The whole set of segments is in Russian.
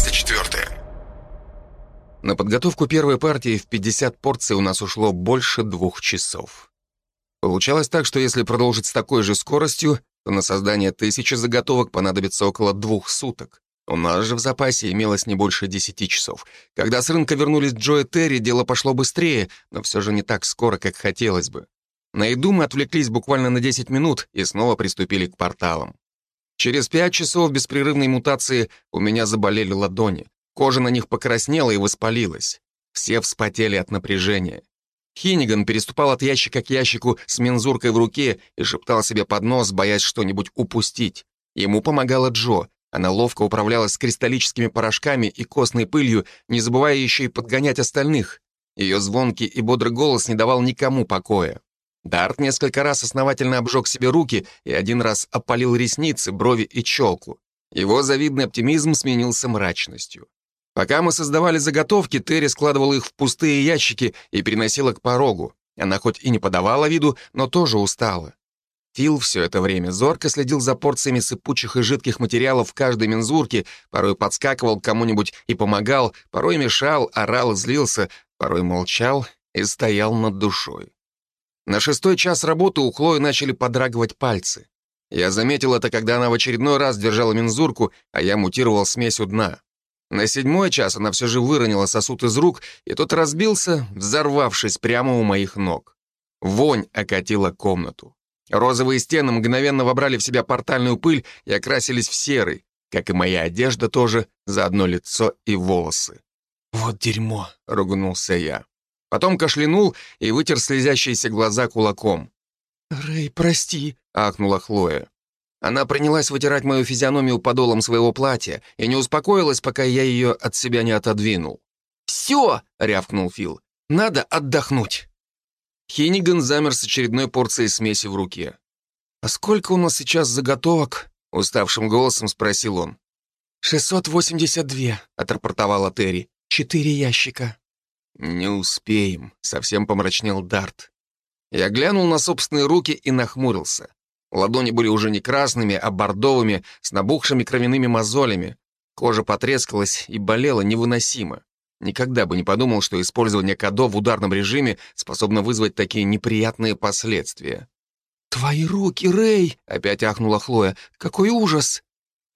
24. На подготовку первой партии в 50 порций у нас ушло больше двух часов. Получалось так, что если продолжить с такой же скоростью, то на создание тысячи заготовок понадобится около двух суток. У нас же в запасе имелось не больше 10 часов. Когда с рынка вернулись Джо и Терри, дело пошло быстрее, но все же не так скоро, как хотелось бы. На еду мы отвлеклись буквально на 10 минут и снова приступили к порталам. Через 5 часов беспрерывной мутации у меня заболели ладони. Кожа на них покраснела и воспалилась. Все вспотели от напряжения. Хиниган переступал от ящика к ящику с мензуркой в руке и шептал себе под нос, боясь что-нибудь упустить. Ему помогала Джо, она ловко управлялась с кристаллическими порошками и костной пылью, не забывая еще и подгонять остальных. Ее звонкий и бодрый голос не давал никому покоя. Дарт несколько раз основательно обжег себе руки и один раз опалил ресницы, брови и челку. Его завидный оптимизм сменился мрачностью. Пока мы создавали заготовки, Терри складывала их в пустые ящики и переносила к порогу. Она хоть и не подавала виду, но тоже устала. Фил все это время зорко следил за порциями сыпучих и жидких материалов в каждой мензурке, порой подскакивал к кому-нибудь и помогал, порой мешал, орал злился, порой молчал и стоял над душой. На шестой час работы у Хлои начали подрагивать пальцы. Я заметил это, когда она в очередной раз держала мензурку, а я мутировал смесь у дна. На седьмой час она все же выронила сосуд из рук, и тот разбился, взорвавшись прямо у моих ног. Вонь окатила комнату. Розовые стены мгновенно вобрали в себя портальную пыль и окрасились в серый, как и моя одежда тоже, за одно лицо и волосы. «Вот дерьмо!» — ругнулся я. Потом кашлянул и вытер слезящиеся глаза кулаком. «Рэй, прости!» — ахнула Хлоя. Она принялась вытирать мою физиономию подолом своего платья и не успокоилась, пока я ее от себя не отодвинул. «Все!» — рявкнул Фил. «Надо отдохнуть!» Хиниган замер с очередной порцией смеси в руке. «А сколько у нас сейчас заготовок?» — уставшим голосом спросил он. «682», — отрапортовала Терри. «Четыре ящика». «Не успеем», — совсем помрачнел Дарт. Я глянул на собственные руки и нахмурился. Ладони были уже не красными, а бордовыми, с набухшими кровяными мозолями. Кожа потрескалась и болела невыносимо. Никогда бы не подумал, что использование КАДО в ударном режиме способно вызвать такие неприятные последствия. «Твои руки, Рэй!» — опять ахнула Хлоя. «Какой ужас!»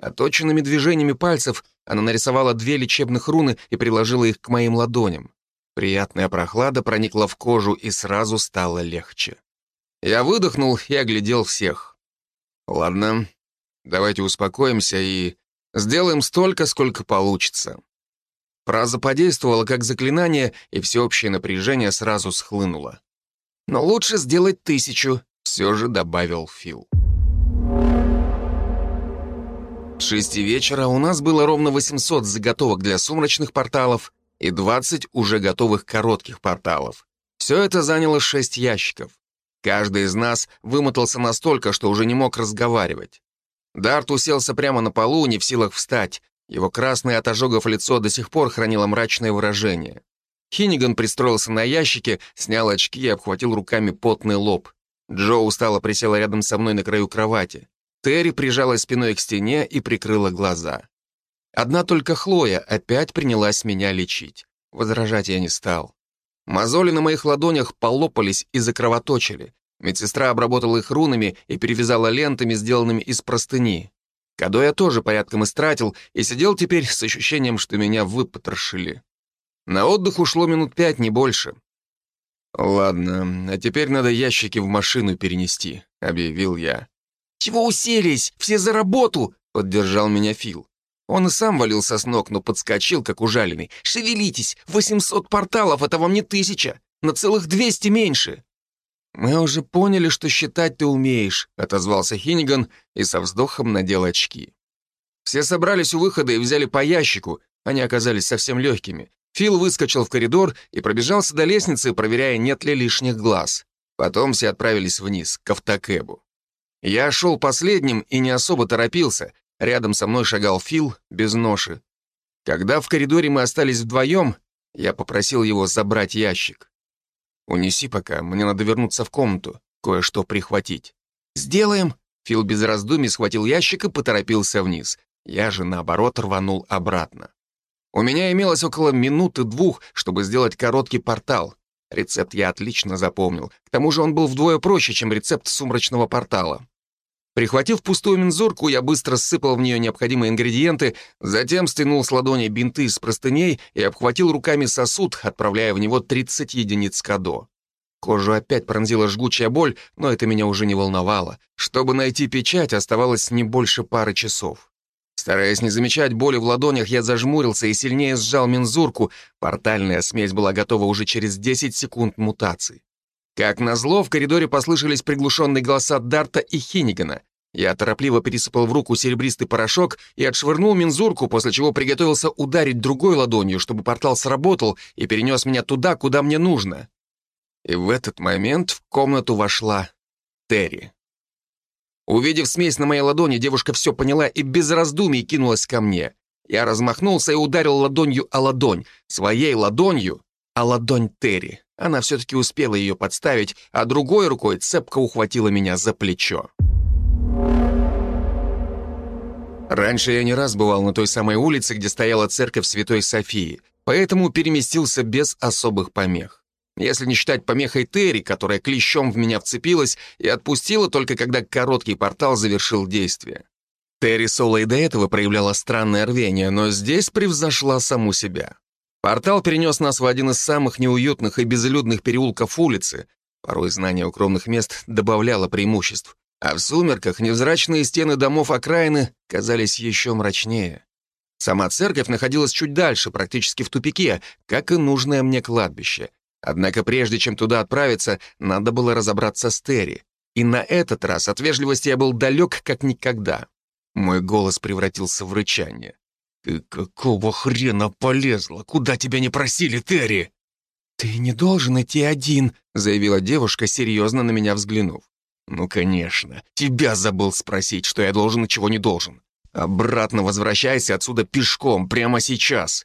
Оточенными движениями пальцев она нарисовала две лечебных руны и приложила их к моим ладоням. Приятная прохлада проникла в кожу и сразу стало легче. Я выдохнул и оглядел всех. «Ладно, давайте успокоимся и сделаем столько, сколько получится. Фраза подействовала как заклинание, и всеобщее напряжение сразу схлынуло. «Но лучше сделать тысячу», — все же добавил Фил. С шести вечера у нас было ровно 800 заготовок для сумрачных порталов и 20 уже готовых коротких порталов. Все это заняло шесть ящиков. Каждый из нас вымотался настолько, что уже не мог разговаривать. Дарт уселся прямо на полу, не в силах встать, его красное от ожогов лицо до сих пор хранило мрачное выражение. Хиниган пристроился на ящике, снял очки и обхватил руками потный лоб. Джо устало присела рядом со мной на краю кровати. Терри прижалась спиной к стене и прикрыла глаза. Одна только Хлоя опять принялась меня лечить. Возражать я не стал. Мозоли на моих ладонях полопались и закровоточили. Медсестра обработала их рунами и перевязала лентами, сделанными из простыни. Кадо я тоже порядком истратил и сидел теперь с ощущением, что меня выпотрошили. На отдых ушло минут пять, не больше. «Ладно, а теперь надо ящики в машину перенести», — объявил я. «Чего уселись? Все за работу!» — поддержал меня Фил. Он и сам валился с ног, но подскочил, как ужаленный. «Шевелитесь! Восемьсот порталов — это вам не тысяча! На целых двести меньше!» «Мы уже поняли, что считать ты умеешь», — отозвался Хиниган и со вздохом надел очки. Все собрались у выхода и взяли по ящику, они оказались совсем легкими. Фил выскочил в коридор и пробежался до лестницы, проверяя, нет ли лишних глаз. Потом все отправились вниз, к автокэбу. Я шел последним и не особо торопился. Рядом со мной шагал Фил без ноши. Когда в коридоре мы остались вдвоем, я попросил его забрать ящик. «Унеси пока, мне надо вернуться в комнату, кое-что прихватить». «Сделаем!» Фил без раздумий схватил ящик и поторопился вниз. Я же, наоборот, рванул обратно. У меня имелось около минуты-двух, чтобы сделать короткий портал. Рецепт я отлично запомнил. К тому же он был вдвое проще, чем рецепт сумрачного портала. Прихватив пустую мензурку, я быстро сыпал в нее необходимые ингредиенты, затем стянул с ладони бинты из простыней и обхватил руками сосуд, отправляя в него 30 единиц кадо. Кожу опять пронзила жгучая боль, но это меня уже не волновало. Чтобы найти печать, оставалось не больше пары часов. Стараясь не замечать боли в ладонях, я зажмурился и сильнее сжал мензурку. Портальная смесь была готова уже через 10 секунд мутации. Как назло, в коридоре послышались приглушенные голоса Дарта и Хинигана. Я торопливо пересыпал в руку серебристый порошок и отшвырнул мензурку, после чего приготовился ударить другой ладонью, чтобы портал сработал и перенес меня туда, куда мне нужно. И в этот момент в комнату вошла Терри. Увидев смесь на моей ладони, девушка все поняла и без раздумий кинулась ко мне. Я размахнулся и ударил ладонью о ладонь, своей ладонью о ладонь Терри. Она все-таки успела ее подставить, а другой рукой цепко ухватила меня за плечо. Раньше я не раз бывал на той самой улице, где стояла церковь Святой Софии, поэтому переместился без особых помех. Если не считать помехой Терри, которая клещом в меня вцепилась и отпустила только когда короткий портал завершил действие. Терри Соло и до этого проявляла странное рвение, но здесь превзошла саму себя. Портал перенес нас в один из самых неуютных и безлюдных переулков улицы. Порой знание укромных мест добавляло преимуществ. А в сумерках невзрачные стены домов окраины казались еще мрачнее. Сама церковь находилась чуть дальше, практически в тупике, как и нужное мне кладбище. Однако прежде чем туда отправиться, надо было разобраться с Терри. И на этот раз от вежливости я был далек как никогда. Мой голос превратился в рычание. «Ты какого хрена полезла? Куда тебя не просили, Терри?» «Ты не должен идти один», — заявила девушка, серьезно на меня взглянув. «Ну, конечно. Тебя забыл спросить, что я должен и чего не должен. Обратно возвращайся отсюда пешком, прямо сейчас».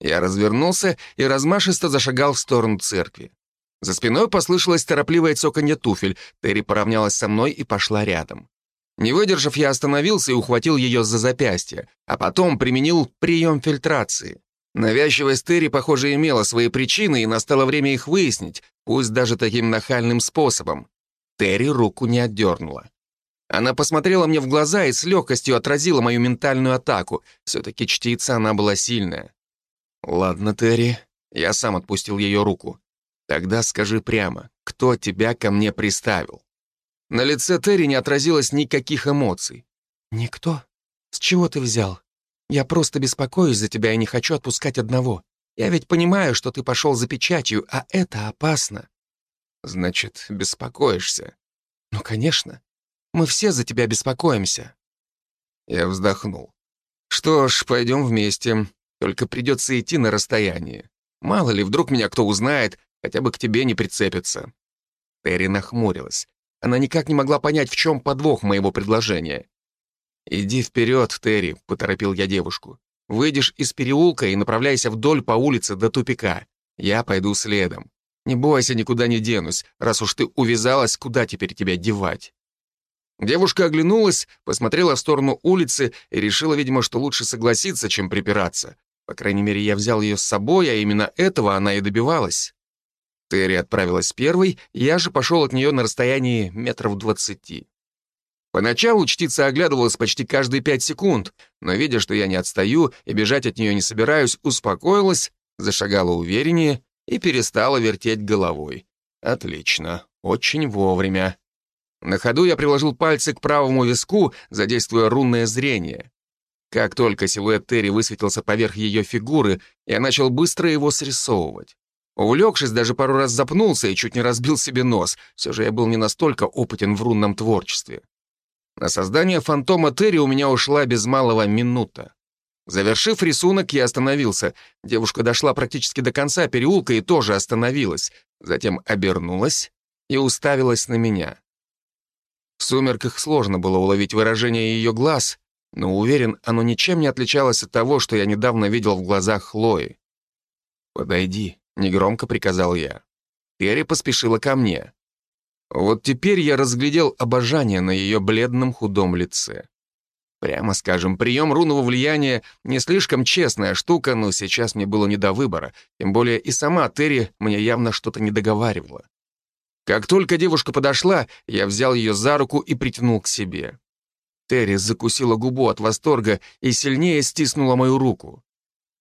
Я развернулся и размашисто зашагал в сторону церкви. За спиной послышалось торопливое цоканье туфель. Терри поравнялась со мной и пошла рядом. Не выдержав, я остановился и ухватил ее за запястье, а потом применил прием фильтрации. Навязчивость Терри, похоже, имела свои причины, и настало время их выяснить, пусть даже таким нахальным способом. Терри руку не отдернула. Она посмотрела мне в глаза и с легкостью отразила мою ментальную атаку. Все-таки чтица она была сильная. «Ладно, Терри». Я сам отпустил ее руку. «Тогда скажи прямо, кто тебя ко мне приставил?» На лице Терри не отразилось никаких эмоций. «Никто? С чего ты взял? Я просто беспокоюсь за тебя и не хочу отпускать одного. Я ведь понимаю, что ты пошел за печатью, а это опасно». «Значит, беспокоишься?» «Ну, конечно. Мы все за тебя беспокоимся». Я вздохнул. «Что ж, пойдем вместе. Только придется идти на расстояние. Мало ли, вдруг меня кто узнает, хотя бы к тебе не прицепится». Терри нахмурилась. Она никак не могла понять, в чем подвох моего предложения. «Иди вперед, Терри», — поторопил я девушку. «Выйдешь из переулка и направляйся вдоль по улице до тупика. Я пойду следом. Не бойся, никуда не денусь. Раз уж ты увязалась, куда теперь тебя девать?» Девушка оглянулась, посмотрела в сторону улицы и решила, видимо, что лучше согласиться, чем припираться. По крайней мере, я взял ее с собой, а именно этого она и добивалась. Терри отправилась первой, я же пошел от нее на расстоянии метров двадцати. Поначалу чтица оглядывалась почти каждые пять секунд, но, видя, что я не отстаю и бежать от нее не собираюсь, успокоилась, зашагала увереннее и перестала вертеть головой. Отлично, очень вовремя. На ходу я приложил пальцы к правому виску, задействуя рунное зрение. Как только силуэт Терри высветился поверх ее фигуры, я начал быстро его срисовывать. Увлекшись, даже пару раз запнулся и чуть не разбил себе нос. Все же я был не настолько опытен в рунном творчестве. На создание фантома Терри у меня ушла без малого минута. Завершив рисунок, я остановился. Девушка дошла практически до конца переулка и тоже остановилась. Затем обернулась и уставилась на меня. В сумерках сложно было уловить выражение ее глаз, но уверен, оно ничем не отличалось от того, что я недавно видел в глазах Хлои. «Подойди», Негромко приказал я. Терри поспешила ко мне. Вот теперь я разглядел обожание на ее бледном худом лице. Прямо скажем, прием рунного влияния не слишком честная штука, но сейчас мне было не до выбора. Тем более и сама Терри мне явно что-то не договаривала. Как только девушка подошла, я взял ее за руку и притянул к себе. Терри закусила губу от восторга и сильнее стиснула мою руку.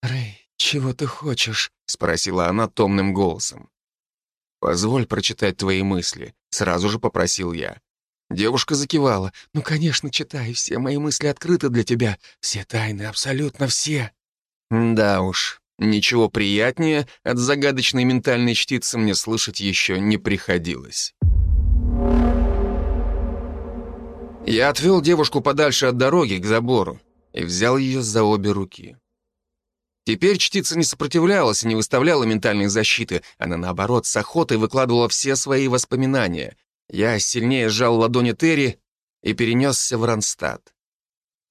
«Рэй, чего ты хочешь?» — спросила она томным голосом. «Позволь прочитать твои мысли», — сразу же попросил я. Девушка закивала. «Ну, конечно, читай. Все мои мысли открыты для тебя. Все тайны, абсолютно все». Да уж, ничего приятнее от загадочной ментальной чтицы мне слышать еще не приходилось. Я отвел девушку подальше от дороги, к забору, и взял ее за обе руки. Теперь чтица не сопротивлялась и не выставляла ментальной защиты, она, наоборот, с охотой выкладывала все свои воспоминания. Я сильнее сжал ладони Терри и перенесся в Ронстадт.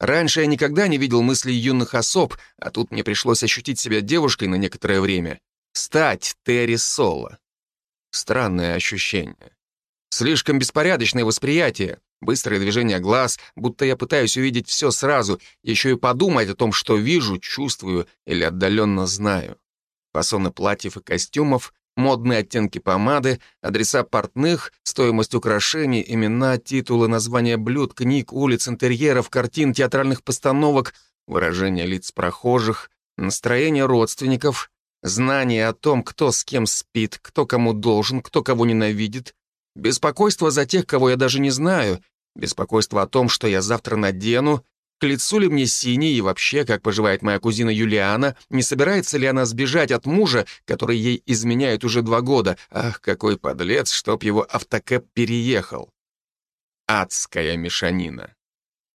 Раньше я никогда не видел мыслей юных особ, а тут мне пришлось ощутить себя девушкой на некоторое время. Стать Терри Соло. Странное ощущение. Слишком беспорядочное восприятие. Быстрое движение глаз, будто я пытаюсь увидеть все сразу, еще и подумать о том, что вижу, чувствую или отдаленно знаю. Фасоны платьев и костюмов, модные оттенки помады, адреса портных, стоимость украшений, имена, титулы, названия блюд, книг, улиц, интерьеров, картин, театральных постановок, выражения лиц прохожих, настроение родственников, знание о том, кто с кем спит, кто кому должен, кто кого ненавидит, Беспокойство за тех, кого я даже не знаю, беспокойство о том, что я завтра надену, к лицу ли мне синий и вообще, как поживает моя кузина Юлиана, не собирается ли она сбежать от мужа, который ей изменяет уже два года. Ах, какой подлец, чтоб его автокэп переехал. Адская мешанина.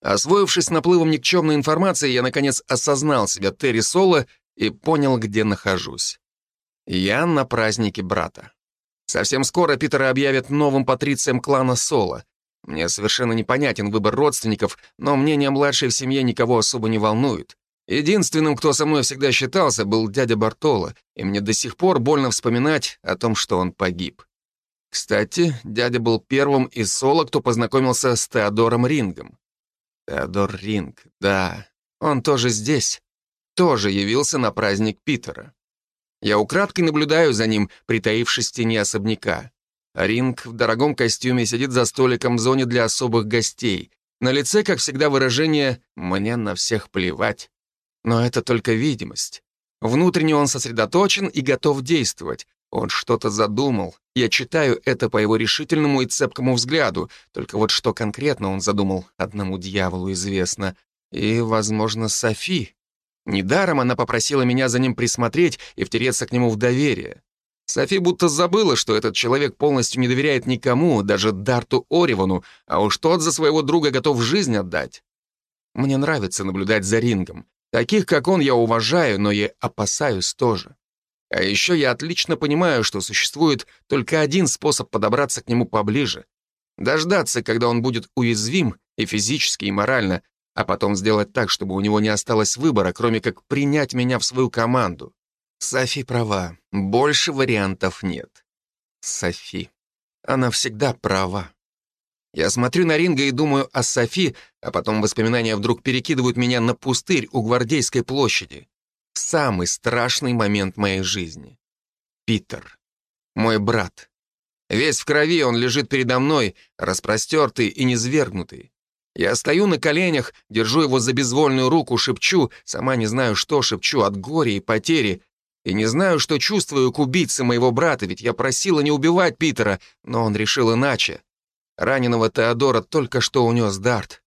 Освоившись наплывом никчемной информации, я, наконец, осознал себя Терри Соло и понял, где нахожусь. Я на празднике брата. Совсем скоро Питера объявят новым патрицием клана Соло. Мне совершенно непонятен выбор родственников, но мнение младшей в семье никого особо не волнует. Единственным, кто со мной всегда считался, был дядя Бартоло, и мне до сих пор больно вспоминать о том, что он погиб. Кстати, дядя был первым из Соло, кто познакомился с Теодором Рингом. Теодор Ринг, да, он тоже здесь. Тоже явился на праздник Питера. Я украдкой наблюдаю за ним, притаившись в тени особняка. Ринг в дорогом костюме сидит за столиком в зоне для особых гостей. На лице, как всегда, выражение «мне на всех плевать». Но это только видимость. Внутренне он сосредоточен и готов действовать. Он что-то задумал. Я читаю это по его решительному и цепкому взгляду. Только вот что конкретно он задумал, одному дьяволу известно. И, возможно, Софи. Недаром она попросила меня за ним присмотреть и втереться к нему в доверие. Софи будто забыла, что этот человек полностью не доверяет никому, даже Дарту Оривану, а уж тот за своего друга готов жизнь отдать. Мне нравится наблюдать за рингом. Таких, как он, я уважаю, но и опасаюсь тоже. А еще я отлично понимаю, что существует только один способ подобраться к нему поближе. Дождаться, когда он будет уязвим и физически, и морально, а потом сделать так, чтобы у него не осталось выбора, кроме как принять меня в свою команду. Софи права, больше вариантов нет. Софи. Она всегда права. Я смотрю на Ринга и думаю о Софи, а потом воспоминания вдруг перекидывают меня на пустырь у Гвардейской площади. Самый страшный момент моей жизни. Питер. Мой брат. Весь в крови он лежит передо мной, распростертый и низвергнутый. Я стою на коленях, держу его за безвольную руку, шепчу, сама не знаю, что шепчу от горя и потери, и не знаю, что чувствую к убийце моего брата, ведь я просила не убивать Питера, но он решил иначе. Раненого Теодора только что унес Дарт.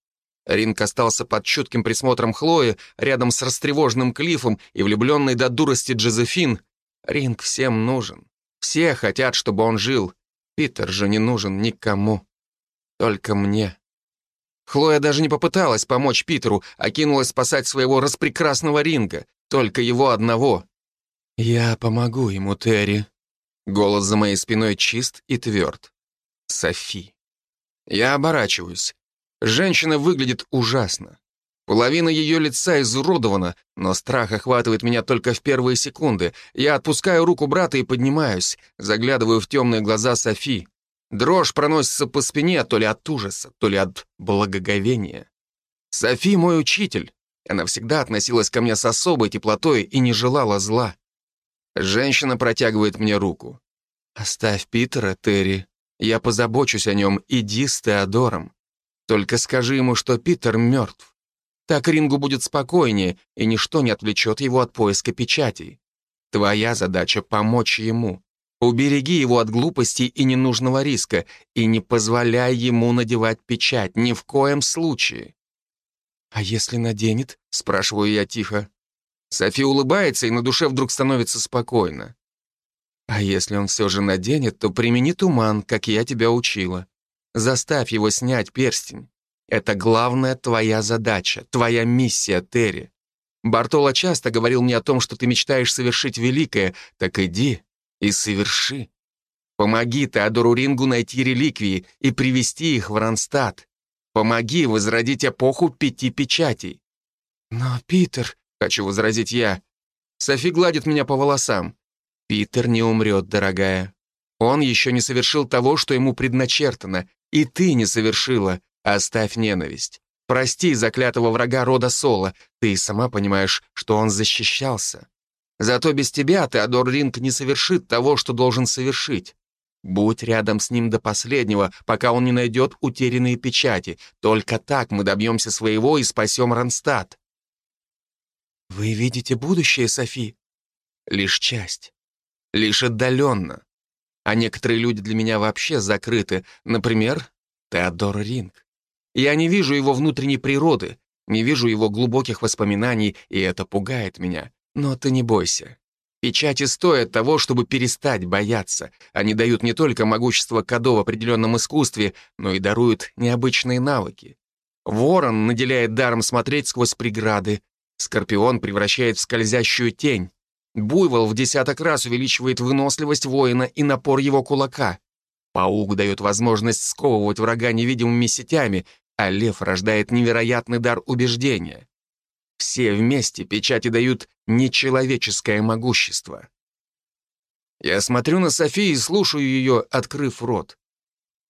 Ринг остался под чутким присмотром Хлои, рядом с растревоженным Клиффом и влюбленной до дурости Джозефин. Ринг всем нужен. Все хотят, чтобы он жил. Питер же не нужен никому. Только мне. Хлоя даже не попыталась помочь Питеру, а кинулась спасать своего распрекрасного ринга, только его одного. «Я помогу ему, Терри». Голос за моей спиной чист и тверд. Софи. Я оборачиваюсь. Женщина выглядит ужасно. Половина ее лица изуродована, но страх охватывает меня только в первые секунды. Я отпускаю руку брата и поднимаюсь, заглядываю в темные глаза Софи. Дрожь проносится по спине то ли от ужаса, то ли от благоговения. Софи мой учитель. Она всегда относилась ко мне с особой теплотой и не желала зла. Женщина протягивает мне руку. «Оставь Питера, Терри. Я позабочусь о нем. Иди с Теодором. Только скажи ему, что Питер мертв. Так Рингу будет спокойнее, и ничто не отвлечет его от поиска печатей. Твоя задача — помочь ему. Убереги его от глупости и ненужного риска, и не позволяй ему надевать печать, ни в коем случае. «А если наденет?» — спрашиваю я тихо. Софи улыбается, и на душе вдруг становится спокойно. «А если он все же наденет, то примени туман, как я тебя учила. Заставь его снять перстень. Это главная твоя задача, твоя миссия, Терри. Бартоло часто говорил мне о том, что ты мечтаешь совершить великое, так иди и соверши. Помоги Теодору Рингу найти реликвии и привести их в Ронстадт. Помоги возродить эпоху пяти печатей. Но, Питер, хочу возразить я, Софи гладит меня по волосам. Питер не умрет, дорогая. Он еще не совершил того, что ему предначертано, и ты не совершила. Оставь ненависть. Прости заклятого врага рода Соло. Ты сама понимаешь, что он защищался. Зато без тебя Теодор Ринг не совершит того, что должен совершить. Будь рядом с ним до последнего, пока он не найдет утерянные печати. Только так мы добьемся своего и спасем Ронстадт. Вы видите будущее, Софи? Лишь часть. Лишь отдаленно. А некоторые люди для меня вообще закрыты. Например, Теодор Ринг. Я не вижу его внутренней природы, не вижу его глубоких воспоминаний, и это пугает меня. Но ты не бойся. Печати стоят того, чтобы перестать бояться. Они дают не только могущество Кадо в определенном искусстве, но и даруют необычные навыки. Ворон наделяет даром смотреть сквозь преграды. Скорпион превращает в скользящую тень. Буйвол в десяток раз увеличивает выносливость воина и напор его кулака. Паук дает возможность сковывать врага невидимыми сетями, а лев рождает невероятный дар убеждения. Все вместе печати дают нечеловеческое могущество. Я смотрю на Софи и слушаю ее, открыв рот.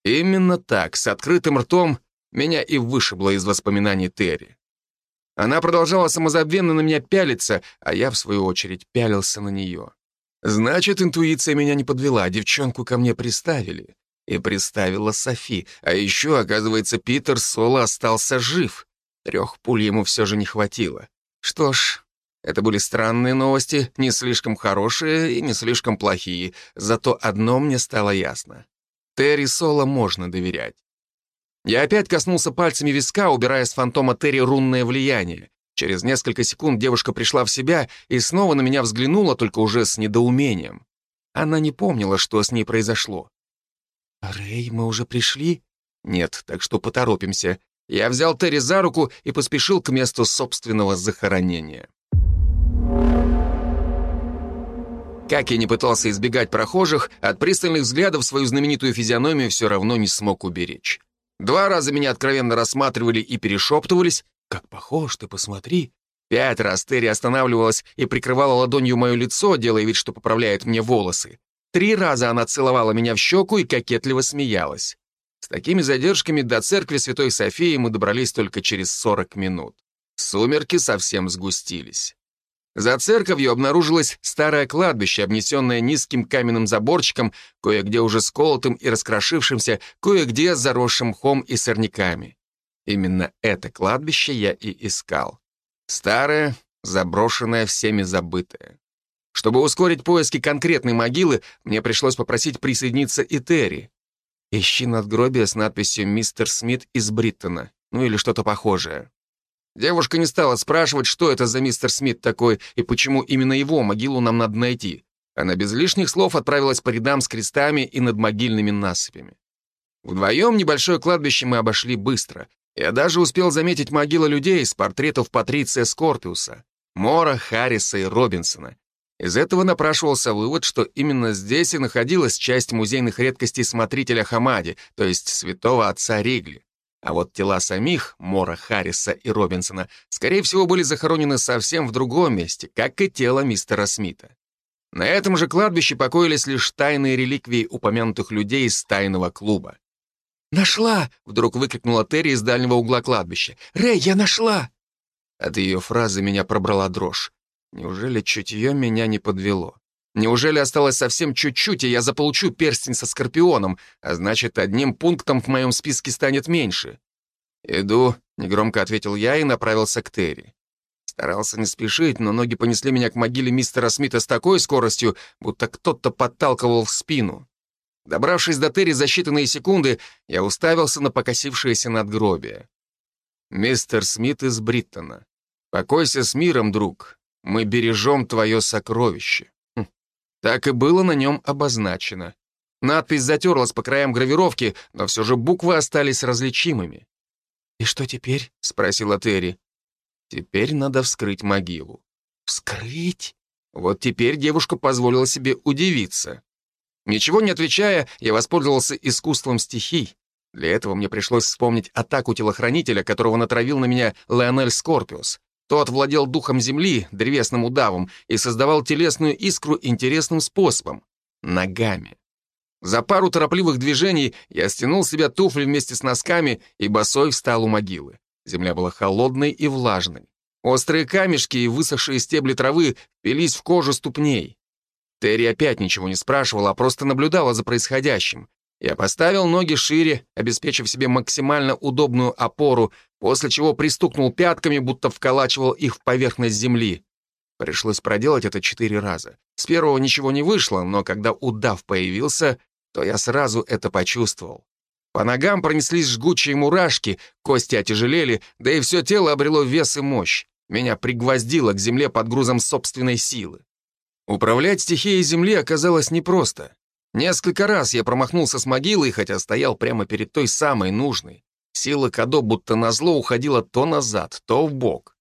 Именно так, с открытым ртом, меня и вышибло из воспоминаний Терри. Она продолжала самозабвенно на меня пялиться, а я, в свою очередь, пялился на нее. Значит, интуиция меня не подвела, девчонку ко мне приставили. И приставила Софи, а еще, оказывается, Питер Соло остался жив. Трех пуль ему все же не хватило. Что ж, это были странные новости, не слишком хорошие и не слишком плохие, зато одно мне стало ясно. Терри Соло можно доверять. Я опять коснулся пальцами виска, убирая с фантома Терри рунное влияние. Через несколько секунд девушка пришла в себя и снова на меня взглянула, только уже с недоумением. Она не помнила, что с ней произошло. «Рэй, мы уже пришли?» «Нет, так что поторопимся». Я взял Терри за руку и поспешил к месту собственного захоронения. Как я не пытался избегать прохожих, от пристальных взглядов свою знаменитую физиономию все равно не смог уберечь. Два раза меня откровенно рассматривали и перешептывались. «Как похож ты, посмотри!» Пять раз Терри останавливалась и прикрывала ладонью мое лицо, делая вид, что поправляет мне волосы. Три раза она целовала меня в щеку и кокетливо смеялась. С такими задержками до церкви Святой Софии мы добрались только через 40 минут. Сумерки совсем сгустились. За церковью обнаружилось старое кладбище, обнесенное низким каменным заборчиком, кое-где уже сколотым и раскрошившимся, кое-где заросшим мхом и сорняками. Именно это кладбище я и искал. Старое, заброшенное, всеми забытое. Чтобы ускорить поиски конкретной могилы, мне пришлось попросить присоединиться и Терри. Ищи надгробие с надписью «Мистер Смит из Бриттона», ну или что-то похожее. Девушка не стала спрашивать, что это за мистер Смит такой и почему именно его могилу нам надо найти. Она без лишних слов отправилась по рядам с крестами и над могильными насыпями. Вдвоем небольшое кладбище мы обошли быстро. Я даже успел заметить могилы людей с портретов Патриция Скорпиуса, Мора, Харриса и Робинсона. Из этого напрашивался вывод, что именно здесь и находилась часть музейных редкостей смотрителя Хамади, то есть святого отца Ригли. А вот тела самих, Мора, Харриса и Робинсона, скорее всего, были захоронены совсем в другом месте, как и тело мистера Смита. На этом же кладбище покоились лишь тайные реликвии упомянутых людей из тайного клуба. «Нашла!» — вдруг выкрикнула Терри из дальнего угла кладбища. «Рэй, я нашла!» От ее фразы меня пробрала дрожь. Неужели чутье меня не подвело? Неужели осталось совсем чуть-чуть, и я заполучу перстень со Скорпионом, а значит, одним пунктом в моем списке станет меньше? «Иду», — негромко ответил я и направился к Терри. Старался не спешить, но ноги понесли меня к могиле мистера Смита с такой скоростью, будто кто-то подталкивал в спину. Добравшись до Терри за считанные секунды, я уставился на покосившееся надгробие. «Мистер Смит из Бриттона, покойся с миром, друг. Мы бережем твое сокровище». Хм. Так и было на нем обозначено. Надпись затерлась по краям гравировки, но все же буквы остались различимыми. «И что теперь?» — спросила Терри. «Теперь надо вскрыть могилу». «Вскрыть?» Вот теперь девушка позволила себе удивиться. Ничего не отвечая, я воспользовался искусством стихий. Для этого мне пришлось вспомнить атаку телохранителя, которого натравил на меня Леонель Скорпиус. Тот владел духом земли, древесным удавом, и создавал телесную искру интересным способом — ногами. За пару торопливых движений я стянул себя туфли вместе с носками и босой встал у могилы. Земля была холодной и влажной. Острые камешки и высохшие стебли травы впились в кожу ступней. Терри опять ничего не спрашивала, а просто наблюдала за происходящим. Я поставил ноги шире, обеспечив себе максимально удобную опору, после чего пристукнул пятками, будто вколачивал их в поверхность земли. Пришлось проделать это четыре раза. С первого ничего не вышло, но когда удав появился, то я сразу это почувствовал. По ногам пронеслись жгучие мурашки, кости отяжелели, да и все тело обрело вес и мощь. Меня пригвоздило к земле под грузом собственной силы. Управлять стихией земли оказалось непросто. Несколько раз я промахнулся с могилой, хотя стоял прямо перед той самой нужной. Сила Кадо будто назло уходила то назад, то в бок.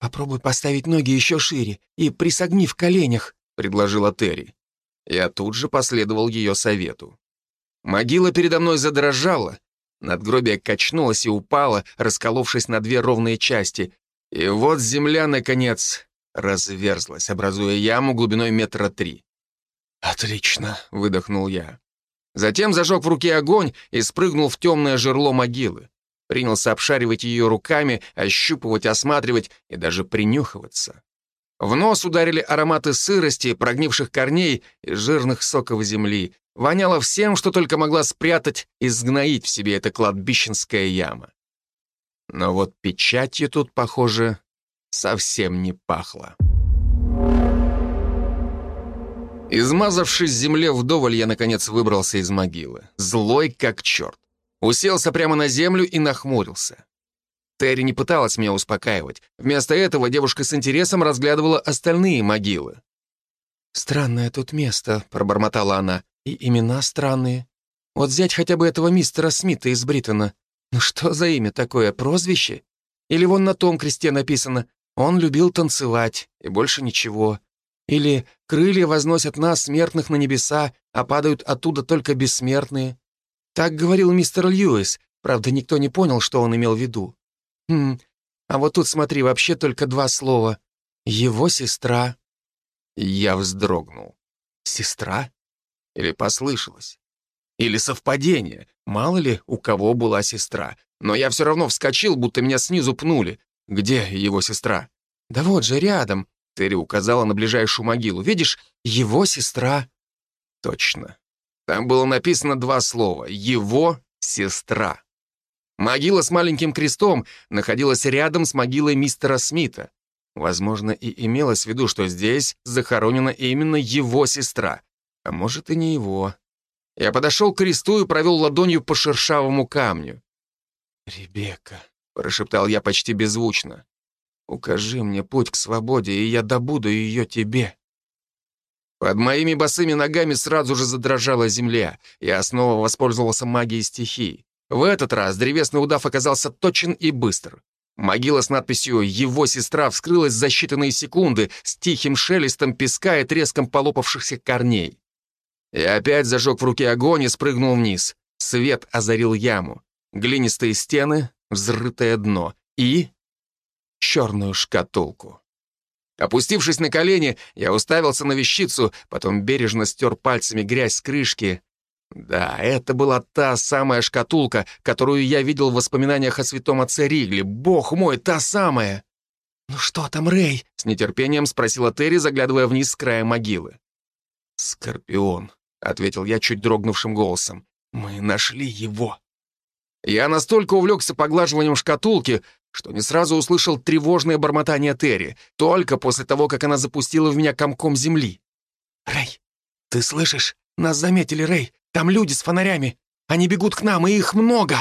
«Попробуй поставить ноги еще шире и присогни в коленях», — предложила Терри. Я тут же последовал ее совету. Могила передо мной задрожала, надгробие качнулось и упало, расколовшись на две ровные части. И вот земля, наконец, разверзлась, образуя яму глубиной метра три. «Отлично», — выдохнул я. Затем зажег в руке огонь и спрыгнул в темное жерло могилы. Принялся обшаривать ее руками, ощупывать, осматривать и даже принюхиваться. В нос ударили ароматы сырости, прогнивших корней и жирных соков земли. Воняло всем, что только могла спрятать и сгноить в себе эта кладбищенская яма. Но вот печатью тут, похоже, совсем не пахло. Измазавшись земле вдоволь, я, наконец, выбрался из могилы. Злой как черт. Уселся прямо на землю и нахмурился. Терри не пыталась меня успокаивать. Вместо этого девушка с интересом разглядывала остальные могилы. «Странное тут место», — пробормотала она. «И имена странные. Вот взять хотя бы этого мистера Смита из Бриттона. Ну что за имя такое, прозвище? Или вон на том кресте написано он любил танцевать, и больше ничего. Или крылья возносят нас, смертных, на небеса, а падают оттуда только бессмертные. Так говорил мистер Льюис, правда, никто не понял, что он имел в виду. Хм, а вот тут, смотри, вообще только два слова. Его сестра. Я вздрогнул. Сестра? Или послышалось? Или совпадение? Мало ли, у кого была сестра. Но я все равно вскочил, будто меня снизу пнули. «Где его сестра?» «Да вот же, рядом», — Терри указала на ближайшую могилу. «Видишь, его сестра». Точно. Там было написано два слова «его сестра». Могила с маленьким крестом находилась рядом с могилой мистера Смита. Возможно, и имелось в виду, что здесь захоронена именно его сестра. А может, и не его. Я подошел к кресту и провел ладонью по шершавому камню. «Ребекка», прошептал я почти беззвучно. «Укажи мне путь к свободе, и я добуду ее тебе». Под моими босыми ногами сразу же задрожала земля. Я снова воспользовался магией стихии. В этот раз древесный удав оказался точен и быстр. Могила с надписью «Его сестра» вскрылась за считанные секунды с тихим шелестом песка и треском полопавшихся корней. Я опять зажег в руке огонь и спрыгнул вниз. Свет озарил яму. Глинистые стены, взрытое дно и черную шкатулку. Опустившись на колени, я уставился на вещицу, потом бережно стер пальцами грязь с крышки. Да, это была та самая шкатулка, которую я видел в воспоминаниях о святом отце Ригли. Бог мой, та самая! «Ну что там, Рэй?» — с нетерпением спросила Терри, заглядывая вниз с края могилы. «Скорпион», — ответил я чуть дрогнувшим голосом. «Мы нашли его». Я настолько увлекся поглаживанием шкатулки, что не сразу услышал тревожное бормотание Терри, только после того, как она запустила в меня комком земли. «Рэй, ты слышишь? Нас заметили, Рэй. Там люди с фонарями. Они бегут к нам, и их много!»